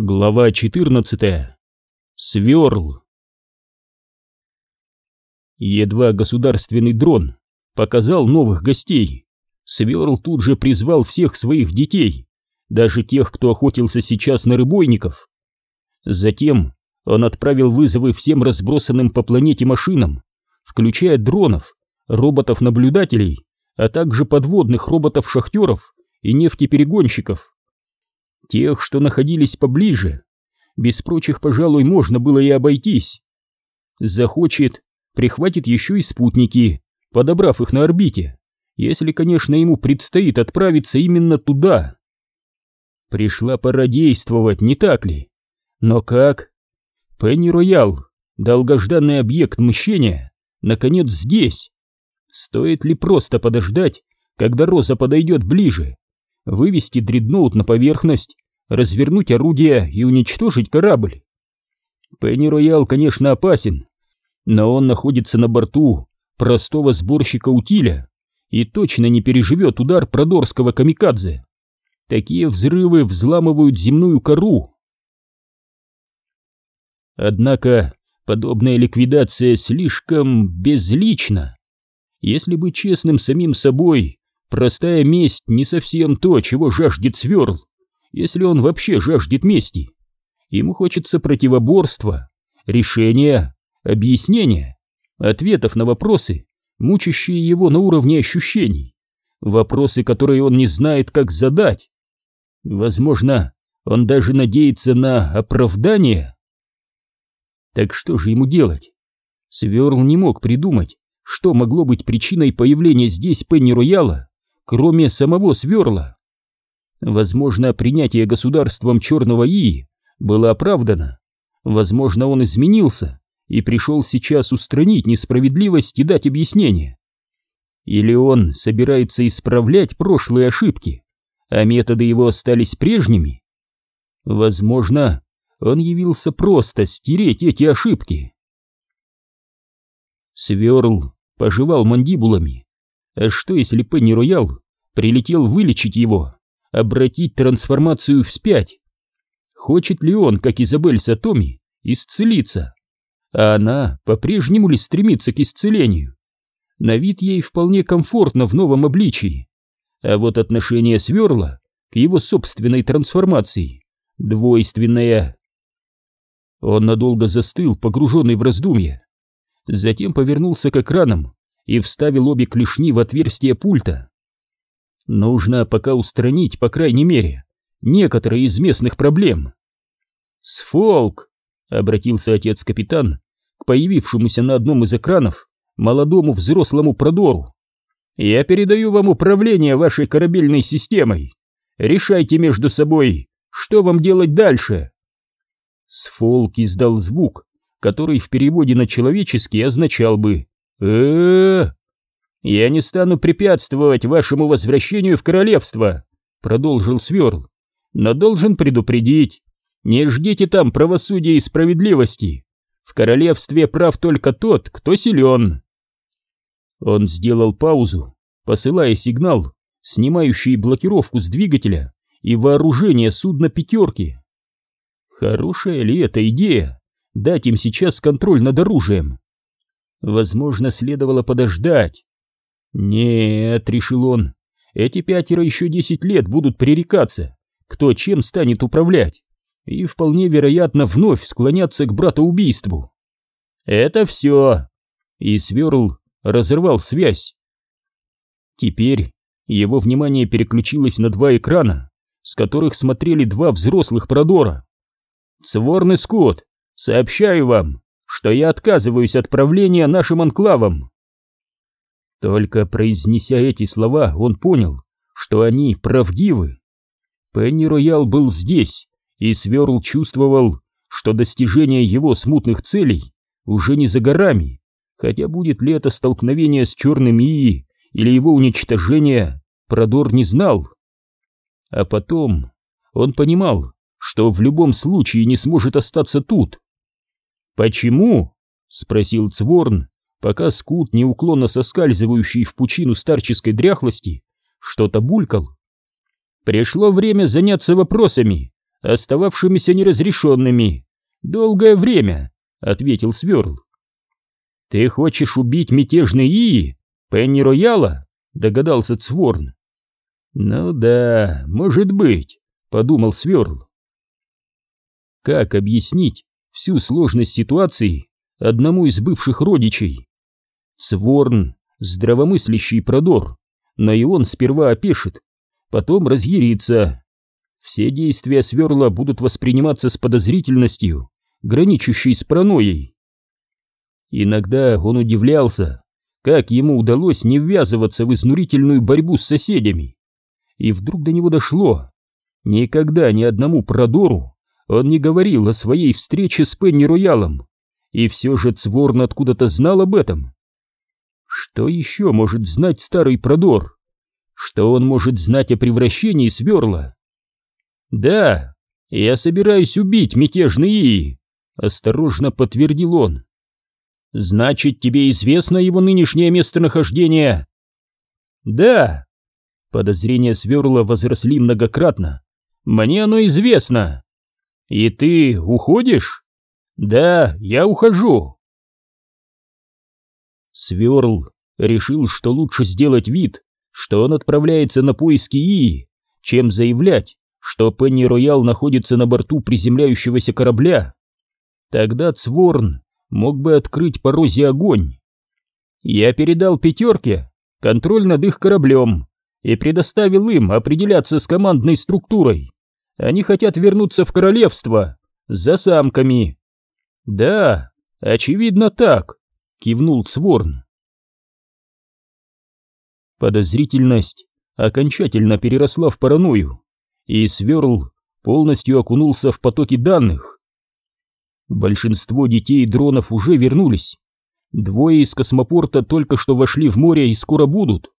Глава 14. Сверл. Едва государственный дрон показал новых гостей, Сверл тут же призвал всех своих детей, даже тех, кто охотился сейчас на рыбойников. Затем он отправил вызовы всем разбросанным по планете машинам, включая дронов, роботов-наблюдателей, а также подводных роботов-шахтеров и нефтеперегонщиков. Тех, что находились поближе, без прочих, пожалуй, можно было и обойтись. Захочет, прихватит еще и спутники, подобрав их на орбите, если, конечно, ему предстоит отправиться именно туда. Пришла пора действовать, не так ли? Но как? Пенни Роял, долгожданный объект мщения, наконец здесь. Стоит ли просто подождать, когда Роза подойдет ближе, вывести дредноут на поверхность, развернуть орудие и уничтожить корабль. Пенни Роял, конечно, опасен, но он находится на борту простого сборщика утиля и точно не переживет удар продорского камикадзе. Такие взрывы взламывают земную кору. Однако подобная ликвидация слишком безлична. Если быть честным самим собой, Простая месть не совсем то, чего жаждет Сверл, если он вообще жаждет мести. Ему хочется противоборства, решения, объяснения, ответов на вопросы, мучащие его на уровне ощущений, вопросы, которые он не знает, как задать. Возможно, он даже надеется на оправдание. Так что же ему делать? Сверл не мог придумать, что могло быть причиной появления здесь Пенни Рояла кроме самого Сверла. Возможно, принятие государством Черного И было оправдано. Возможно, он изменился и пришел сейчас устранить несправедливость и дать объяснение. Или он собирается исправлять прошлые ошибки, а методы его остались прежними? Возможно, он явился просто стереть эти ошибки. Сверл пожевал мандибулами, а что, если Пенни Роял прилетел вылечить его, обратить трансформацию вспять? Хочет ли он, как Изабель Сатоми, исцелиться? А она по-прежнему ли стремится к исцелению? На вид ей вполне комфортно в новом обличии. А вот отношение Сверла к его собственной трансформации двойственное. Он надолго застыл, погруженный в раздумья. Затем повернулся к экранам и вставил обе клешни в отверстие пульта. Нужно пока устранить, по крайней мере, некоторые из местных проблем. «Сфолк!» — обратился отец-капитан к появившемуся на одном из экранов молодому взрослому продору. «Я передаю вам управление вашей корабельной системой. Решайте между собой, что вам делать дальше». Сфолк издал звук, который в переводе на человеческий означал бы э «Я не стану препятствовать вашему возвращению в королевство», — продолжил Сверл, «но должен предупредить, не ждите там правосудия и справедливости. В королевстве прав только тот, кто силен». Он сделал паузу, посылая сигнал, снимающий блокировку с двигателя и вооружение судна «пятерки». Хорошая ли эта идея, дать им сейчас контроль над оружием? Возможно, следовало подождать. Нет, решил он, эти пятеро еще десять лет будут пререкаться, кто чем станет управлять, и вполне вероятно вновь склонятся к братоубийству. Это все. И Сверл разорвал связь. Теперь его внимание переключилось на два экрана, с которых смотрели два взрослых продора. «Цворный скот, сообщаю вам, что я отказываюсь от правления нашим анклавом. Только произнеся эти слова, он понял, что они правдивы. Пенни Роял был здесь, и Сверл чувствовал, что достижение его смутных целей уже не за горами, хотя будет ли это столкновение с черным Ии или его уничтожение, Продор не знал. А потом он понимал, что в любом случае не сможет остаться тут, «Почему?» — спросил Цворн, пока скут, неуклонно соскальзывающий в пучину старческой дряхлости, что-то булькал. «Пришло время заняться вопросами, остававшимися неразрешенными. Долгое время, ответил Сверл. Ты хочешь убить мятежный Ии? Пенни Рояла? Догадался Цворн. Ну да, может быть, подумал Сверл. Как объяснить всю сложность ситуации одному из бывших родичей? Цворн — здравомыслящий продор, но и он сперва опешит, потом разъярится. Все действия Сверла будут восприниматься с подозрительностью, граничащей с паранойей. Иногда он удивлялся, как ему удалось не ввязываться в изнурительную борьбу с соседями. И вдруг до него дошло. Никогда ни одному продору он не говорил о своей встрече с Пенни Роялом, и все же Цворн откуда-то знал об этом. Что еще может знать старый продор? Что он может знать о превращении сверла? Да, я собираюсь убить мятежный Ии, осторожно подтвердил он. Значит, тебе известно его нынешнее местонахождение? Да. Подозрения сверла возросли многократно. Мне оно известно. И ты уходишь? Да, я ухожу. Сверл решил, что лучше сделать вид, что он отправляется на поиски Ии, чем заявлять, что Пенни Роял находится на борту приземляющегося корабля. Тогда Цворн мог бы открыть по розе огонь. Я передал пятерке контроль над их кораблем и предоставил им определяться с командной структурой. Они хотят вернуться в королевство за самками. Да, очевидно так, кивнул Цворн. Подозрительность окончательно переросла в паранойю, и Сверл полностью окунулся в потоки данных. Большинство детей дронов уже вернулись. Двое из космопорта только что вошли в море и скоро будут.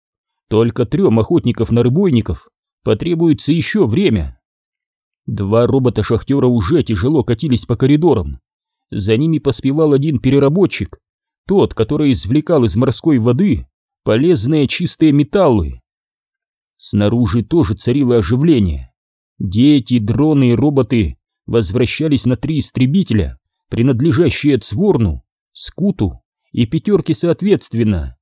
Только трем охотников на рыбойников потребуется еще время. Два робота-шахтера уже тяжело катились по коридорам. За ними поспевал один переработчик, тот, который извлекал из морской воды полезные чистые металлы. Снаружи тоже царило оживление. Дети, дроны и роботы возвращались на три истребителя, принадлежащие Цворну, Скуту и Пятерке соответственно.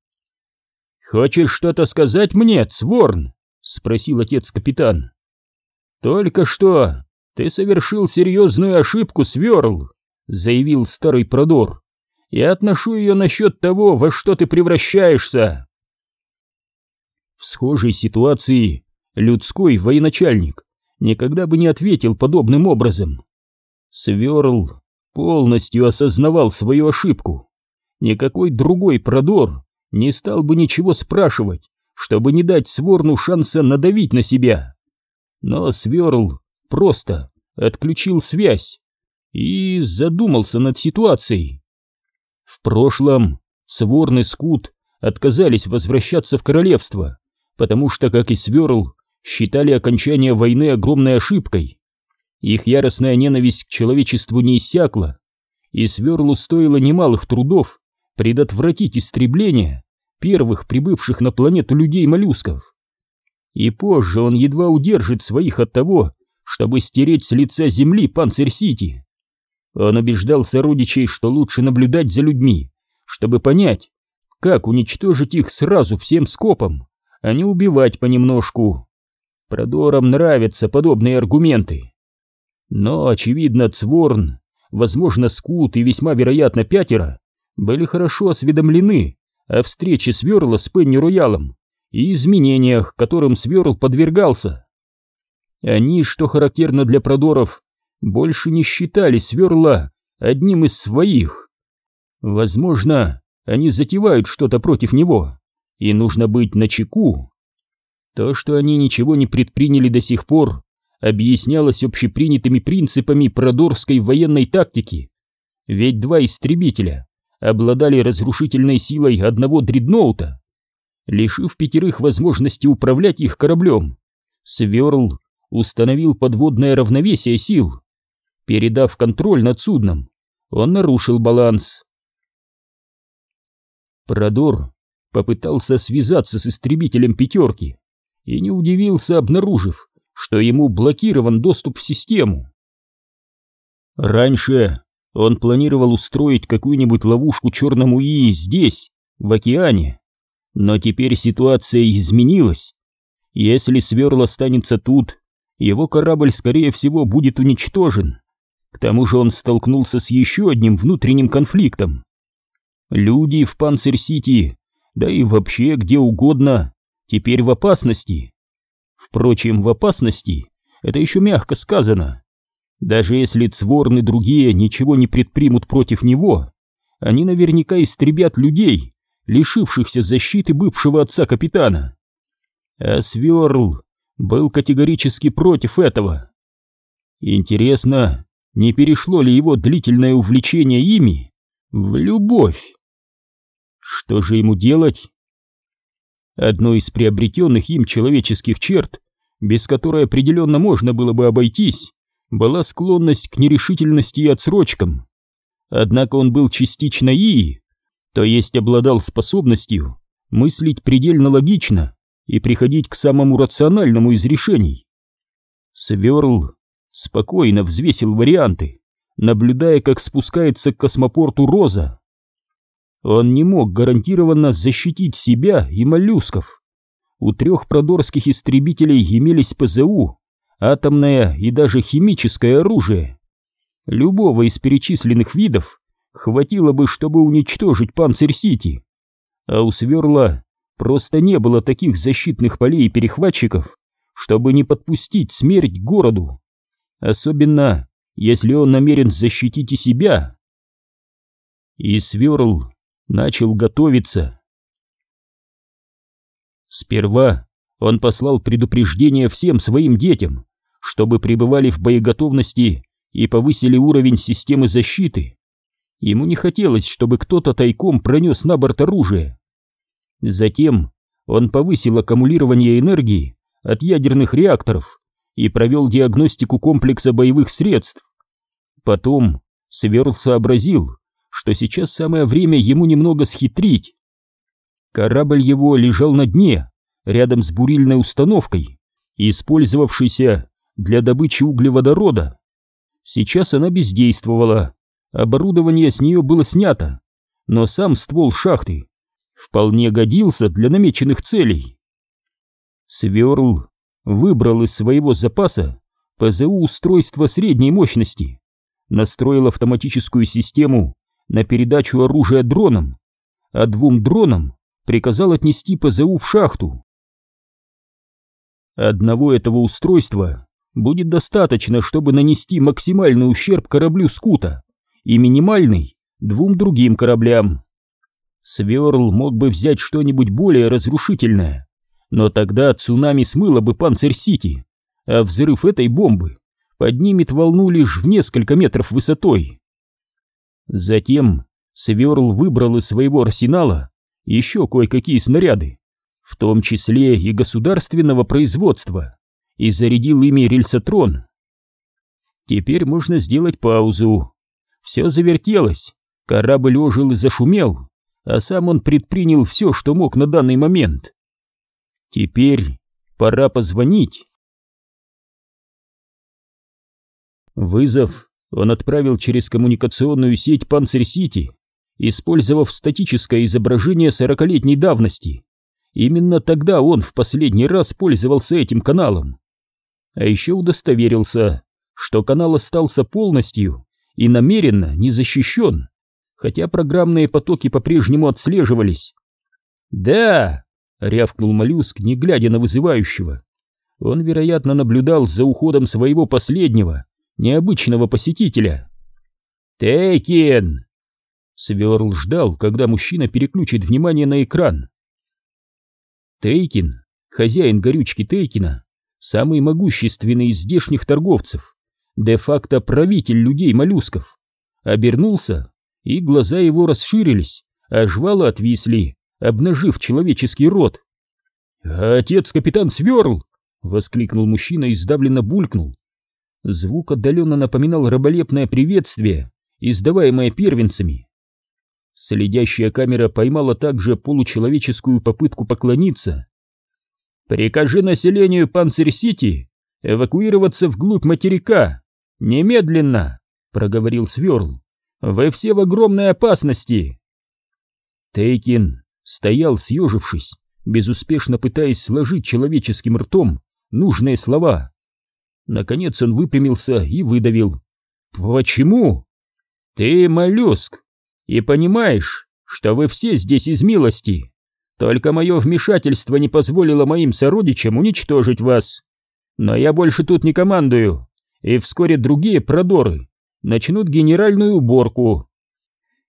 «Хочешь что-то сказать мне, Цворн?» — спросил отец-капитан. «Только что ты совершил серьезную ошибку, Сверл», — заявил старый продор. «Я отношу ее насчет того, во что ты превращаешься». В схожей ситуации людской военачальник никогда бы не ответил подобным образом. Сверл полностью осознавал свою ошибку. Никакой другой продор не стал бы ничего спрашивать, чтобы не дать Сворну шанса надавить на себя. Но Сверл просто отключил связь и задумался над ситуацией. В прошлом Сворн и Скут отказались возвращаться в королевство, потому что, как и Сверл, считали окончание войны огромной ошибкой. Их яростная ненависть к человечеству не иссякла, и Сверлу стоило немалых трудов предотвратить истребление первых прибывших на планету людей-моллюсков. И позже он едва удержит своих от того, чтобы стереть с лица земли Панцирь-Сити. Он убеждал сородичей, что лучше наблюдать за людьми, чтобы понять, как уничтожить их сразу всем скопом, а не убивать понемножку. Продорам нравятся подобные аргументы. Но, очевидно, Цворн, возможно, Скут и весьма вероятно Пятеро были хорошо осведомлены о встрече Сверла с Пенни Роялом и изменениях, которым Сверл подвергался. Они, что характерно для продоров, больше не считали Сверла одним из своих. Возможно, они затевают что-то против него, и нужно быть начеку. То, что они ничего не предприняли до сих пор, объяснялось общепринятыми принципами продорской военной тактики. Ведь два истребителя обладали разрушительной силой одного дредноута. Лишив пятерых возможности управлять их кораблем, Сверл установил подводное равновесие сил. Передав контроль над судном, он нарушил баланс. Продор попытался связаться с истребителем пятерки и не удивился, обнаружив, что ему блокирован доступ в систему. Раньше он планировал устроить какую-нибудь ловушку черному И здесь, в океане, но теперь ситуация изменилась. Если Сверл останется тут, его корабль, скорее всего, будет уничтожен. К тому же он столкнулся с еще одним внутренним конфликтом. Люди в Панцирь-Сити, да и вообще где угодно, теперь в опасности. Впрочем, в опасности это еще мягко сказано. Даже если Цворн и другие ничего не предпримут против него, они наверняка истребят людей, лишившихся защиты бывшего отца капитана. А Сверл был категорически против этого. Интересно, не перешло ли его длительное увлечение ими в любовь? Что же ему делать? Одной из приобретенных им человеческих черт, без которой определенно можно было бы обойтись, была склонность к нерешительности и отсрочкам. Однако он был частично и, то есть обладал способностью мыслить предельно логично и приходить к самому рациональному из решений. Сверл спокойно взвесил варианты, наблюдая, как спускается к космопорту Роза. Он не мог гарантированно защитить себя и моллюсков. У трех продорских истребителей имелись ПЗУ, атомное и даже химическое оружие. Любого из перечисленных видов хватило бы, чтобы уничтожить Панцирь-Сити. А у Сверла просто не было таких защитных полей и перехватчиков, чтобы не подпустить смерть к городу. Особенно, если он намерен защитить и себя. И Сверл начал готовиться. Сперва он послал предупреждение всем своим детям, чтобы пребывали в боеготовности и повысили уровень системы защиты. Ему не хотелось, чтобы кто-то тайком пронес на борт оружие. Затем он повысил аккумулирование энергии от ядерных реакторов и провел диагностику комплекса боевых средств. Потом Сверл сообразил, что сейчас самое время ему немного схитрить. Корабль его лежал на дне, рядом с бурильной установкой, использовавшейся для добычи углеводорода. Сейчас она бездействовала, оборудование с нее было снято, но сам ствол шахты вполне годился для намеченных целей. Сверл выбрал из своего запаса ПЗУ устройство средней мощности, настроил автоматическую систему на передачу оружия дронам, а двум дронам приказал отнести ПЗУ в шахту. Одного этого устройства будет достаточно, чтобы нанести максимальный ущерб кораблю Скута и минимальный двум другим кораблям. Сверл мог бы взять что-нибудь более разрушительное, но тогда цунами смыло бы Панцирь-Сити, а взрыв этой бомбы поднимет волну лишь в несколько метров высотой. Затем Сверл выбрал из своего арсенала еще кое-какие снаряды, в том числе и государственного производства, и зарядил ими рельсотрон. Теперь можно сделать паузу. Все завертелось, корабль ожил и зашумел, а сам он предпринял все, что мог на данный момент. Теперь пора позвонить. Вызов он отправил через коммуникационную сеть Панцирь-Сити, использовав статическое изображение сорокалетней давности. Именно тогда он в последний раз пользовался этим каналом. А еще удостоверился, что канал остался полностью и намеренно не защищен, хотя программные потоки по-прежнему отслеживались. «Да!» — рявкнул моллюск, не глядя на вызывающего. Он, вероятно, наблюдал за уходом своего последнего, необычного посетителя. «Тейкин!» Сверл ждал, когда мужчина переключит внимание на экран. Тейкин, хозяин горючки Тейкина, самый могущественный из здешних торговцев, де-факто правитель людей-моллюсков, обернулся, и глаза его расширились, а жвала отвисли, обнажив человеческий рот. «Отец капитан Сверл!» — воскликнул мужчина и сдавленно булькнул. Звук отдаленно напоминал раболепное приветствие, издаваемое первенцами. Следящая камера поймала также получеловеческую попытку поклониться. «Прикажи населению Панцирь-Сити эвакуироваться вглубь материка. Немедленно, проговорил Сверл. Вы все в огромной опасности. Тейкин стоял съежившись, безуспешно пытаясь сложить человеческим ртом нужные слова. Наконец он выпрямился и выдавил. «Почему?» «Ты моллюск, и понимаешь, что вы все здесь из милости. Только мое вмешательство не позволило моим сородичам уничтожить вас. Но я больше тут не командую, и вскоре другие продоры начнут генеральную уборку.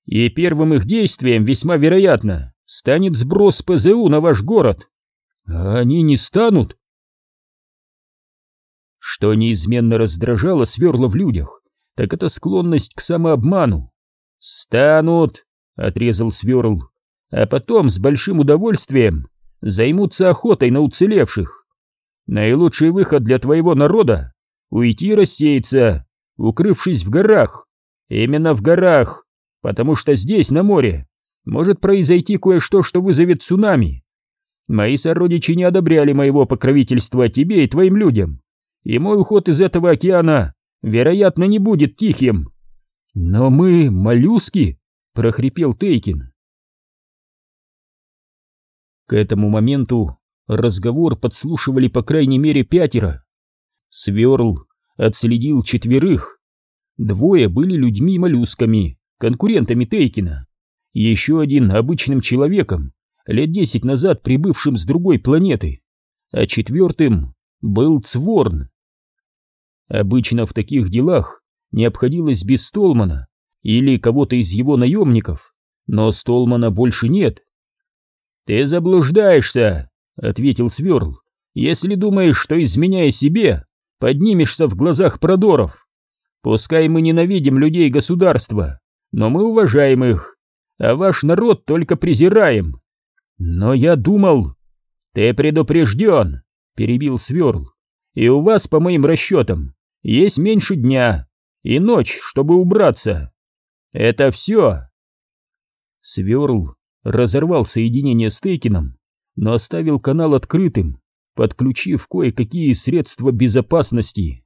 И первым их действием, весьма вероятно, станет сброс ПЗУ на ваш город. А они не станут. Что неизменно раздражало сверла в людях, так это склонность к самообману. «Станут!» — отрезал сверл. «А потом с большим удовольствием займутся охотой на уцелевших. Наилучший выход для твоего народа — уйти рассеяться, укрывшись в горах. Именно в горах, потому что здесь, на море, может произойти кое-что, что вызовет цунами. Мои сородичи не одобряли моего покровительства тебе и твоим людям, и мой уход из этого океана, вероятно, не будет тихим. Но мы моллюски, прохрипел Тейкин. К этому моменту разговор подслушивали по крайней мере пятеро. Сверл отследил четверых. Двое были людьми-моллюсками, конкурентами Тейкина еще один обычным человеком, лет десять назад прибывшим с другой планеты, а четвертым был Цворн. Обычно в таких делах не обходилось без Столмана или кого-то из его наемников, но Столмана больше нет. «Ты заблуждаешься», — ответил Сверл, «если думаешь, что, изменяя себе, поднимешься в глазах продоров. Пускай мы ненавидим людей государства, но мы уважаем их, а ваш народ только презираем. Но я думал... Ты предупрежден, перебил Сверл, и у вас, по моим расчетам, есть меньше дня и ночь, чтобы убраться. Это все. Сверл разорвал соединение с Тейкином, но оставил канал открытым, подключив кое-какие средства безопасности.